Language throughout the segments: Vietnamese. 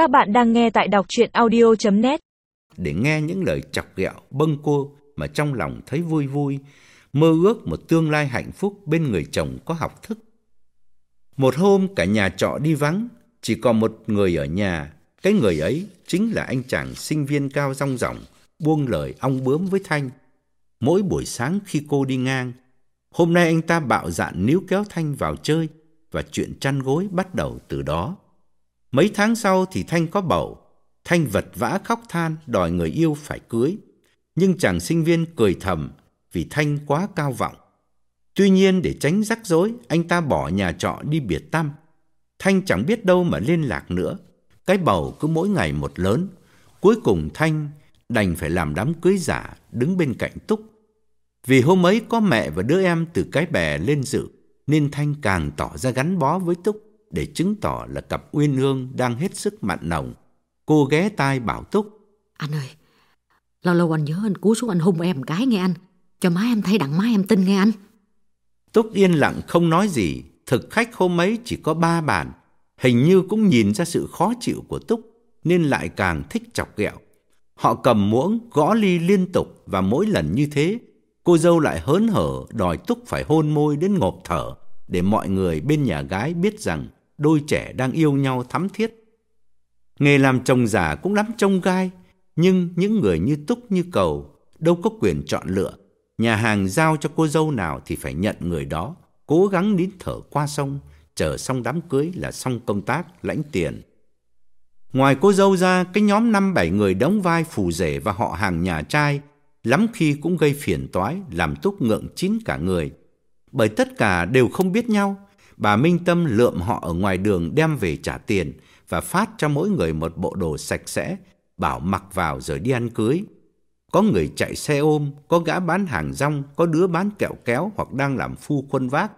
Các bạn đang nghe tại đọc chuyện audio.net Để nghe những lời chọc ghẹo bâng cô mà trong lòng thấy vui vui, mơ ước một tương lai hạnh phúc bên người chồng có học thức. Một hôm cả nhà trọ đi vắng, chỉ còn một người ở nhà. Cái người ấy chính là anh chàng sinh viên cao rong ròng, buông lời ong bướm với Thanh. Mỗi buổi sáng khi cô đi ngang, hôm nay anh ta bạo dạn níu kéo Thanh vào chơi và chuyện chăn gối bắt đầu từ đó. Mấy tháng sau thì Thanh có bầu, Thanh vật vã khóc than đòi người yêu phải cưới. Nhưng chàng sinh viên cười thầm vì Thanh quá cao vọng. Tuy nhiên để tránh rắc rối, anh ta bỏ nhà trọ đi biệt tâm. Thanh chẳng biết đâu mà liên lạc nữa. Cái bầu cứ mỗi ngày một lớn. Cuối cùng Thanh đành phải làm đám cưới giả đứng bên cạnh Túc. Vì hôm ấy có mẹ và đứa em từ cái bè lên dự, nên Thanh càng tỏ ra gắn bó với Túc để chứng tỏ là cặp uyên ương đang hết sức mặn nồng. Cô ghé tai bảo Túc. Anh ơi, lâu lâu anh nhớ anh cú xuống anh hung em một cái nghe anh. Cho má em thấy đặng má em tin nghe anh. Túc yên lặng không nói gì. Thực khách hôm ấy chỉ có ba bàn. Hình như cũng nhìn ra sự khó chịu của Túc nên lại càng thích chọc ghẹo. Họ cầm muỗng gõ ly liên tục và mỗi lần như thế, cô dâu lại hớn hở đòi Túc phải hôn môi đến ngộp thở để mọi người bên nhà gái biết rằng đôi trẻ đang yêu nhau thắm thiết. Nghề làm chồng giả cũng lắm trông gai, nhưng những người như Túc như Cầu đâu có quyền chọn lựa. Nhà hàng giao cho cô dâu nào thì phải nhận người đó, cố gắng nín thở qua sông, chờ xong đám cưới là xong công tác, lãnh tiền. Ngoài cô dâu ra, cái nhóm năm bảy người đóng vai phù rể và họ hàng nhà trai lắm khi cũng gây phiền toái, làm Túc ngượng chín cả người. Bởi tất cả đều không biết nhau, bà Minh Tâm lượm họ ở ngoài đường đem về trả tiền và phát cho mỗi người một bộ đồ sạch sẽ, bảo mặc vào rồi đi ăn cưới. Có người chạy xe ôm, có gã bán hàng rong, có đứa bán kẹo kéo hoặc đang làm phu khuân vác.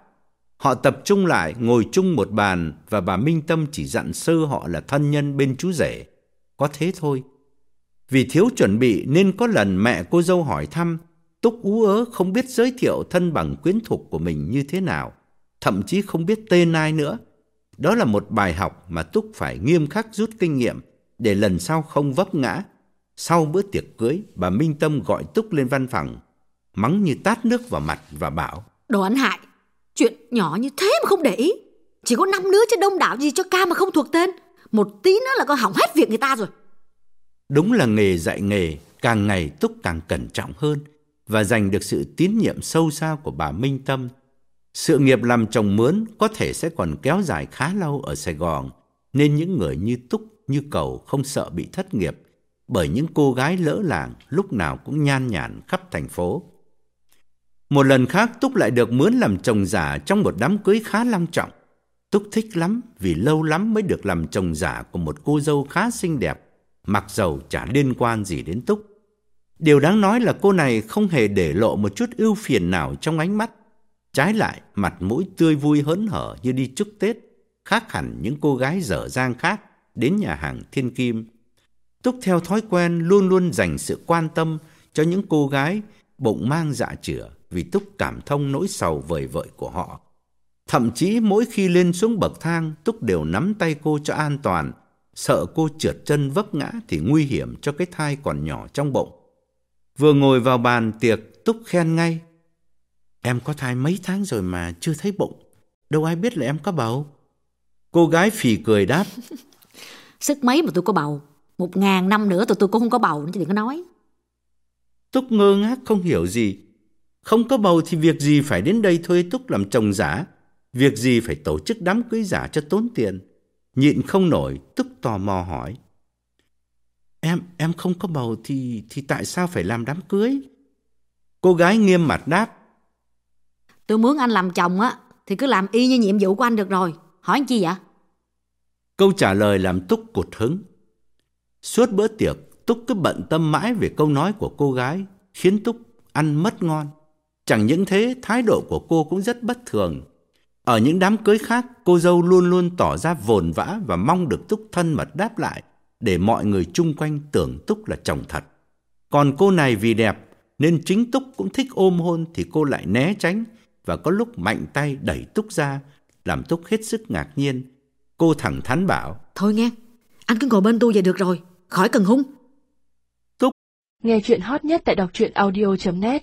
Họ tập trung lại, ngồi chung một bàn và bà Minh Tâm chỉ dặn sơ họ là thân nhân bên chú rể. Có thế thôi. Vì thiếu chuẩn bị nên có lần mẹ cô dâu hỏi thăm, Túc ú ớ không biết giới thiệu thân bằng quyến thuộc của mình như thế nào, thậm chí không biết tên ai nữa. Đó là một bài học mà Túc phải nghiêm khắc rút kinh nghiệm để lần sau không vấp ngã. Sau bữa tiệc cưới, bà Minh Tâm gọi Túc lên văn phòng, mắng như tát nước vào mặt và bảo Đồ ăn hại, chuyện nhỏ như thế mà không để ý. Chỉ có năm đứa chứ đông đảo gì cho ca mà không thuộc tên. Một tí nữa là có hỏng hết việc người ta rồi. Đúng là nghề dạy nghề, càng ngày Túc càng cẩn trọng hơn và giành được sự tín nhiệm sâu xa của bà Minh Tâm. Sự nghiệp làm chồng mướn có thể sẽ còn kéo dài khá lâu ở Sài Gòn, nên những người như Túc, như Cầu không sợ bị thất nghiệp, bởi những cô gái lỡ làng lúc nào cũng nhan nhản khắp thành phố. Một lần khác Túc lại được mướn làm chồng giả trong một đám cưới khá long trọng. Túc thích lắm vì lâu lắm mới được làm chồng giả của một cô dâu khá xinh đẹp, mặc dầu chả liên quan gì đến Túc. Điều đáng nói là cô này không hề để lộ một chút ưu phiền nào trong ánh mắt. Trái lại, mặt mũi tươi vui hớn hở như đi chúc Tết, khác hẳn những cô gái dở dang khác đến nhà hàng Thiên Kim. Túc theo thói quen luôn luôn dành sự quan tâm cho những cô gái bụng mang dạ chửa vì Túc cảm thông nỗi sầu vời vợi của họ. Thậm chí mỗi khi lên xuống bậc thang, Túc đều nắm tay cô cho an toàn, sợ cô trượt chân vấp ngã thì nguy hiểm cho cái thai còn nhỏ trong bụng. Vừa ngồi vào bàn tiệc, Túc khen ngay. Em có thai mấy tháng rồi mà chưa thấy bụng. Đâu ai biết là em có bầu. Cô gái phì cười đáp. Sức mấy mà tôi có bầu. Một ngàn năm nữa tụi tôi cũng không có bầu, chứ đừng có nói. Túc ngơ ngác không hiểu gì. Không có bầu thì việc gì phải đến đây thuê Túc làm chồng giả. Việc gì phải tổ chức đám cưới giả cho tốn tiền. Nhịn không nổi, Túc tò mò hỏi. Em, em không có bầu thì thì tại sao phải làm đám cưới? Cô gái nghiêm mặt đáp. Tôi muốn anh làm chồng á, thì cứ làm y như nhiệm vụ của anh được rồi. Hỏi anh chi vậy? Câu trả lời làm Túc cụt hứng. Suốt bữa tiệc, Túc cứ bận tâm mãi về câu nói của cô gái, khiến Túc ăn mất ngon. Chẳng những thế, thái độ của cô cũng rất bất thường. Ở những đám cưới khác, cô dâu luôn luôn tỏ ra vồn vã và mong được Túc thân mật đáp lại để mọi người chung quanh tưởng Túc là chồng thật. Còn cô này vì đẹp nên chính Túc cũng thích ôm hôn thì cô lại né tránh và có lúc mạnh tay đẩy Túc ra làm Túc hết sức ngạc nhiên. Cô thẳng thắn bảo Thôi nghe, Anh cứ ngồi bên tôi vậy được rồi, khỏi cần hung. Nghe chuyện hot nhất tại đọc truyện audio.net